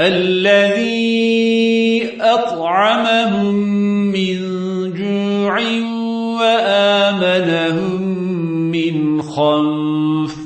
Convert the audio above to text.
الذي أطعمهم من جوع وآمنهم من خوف.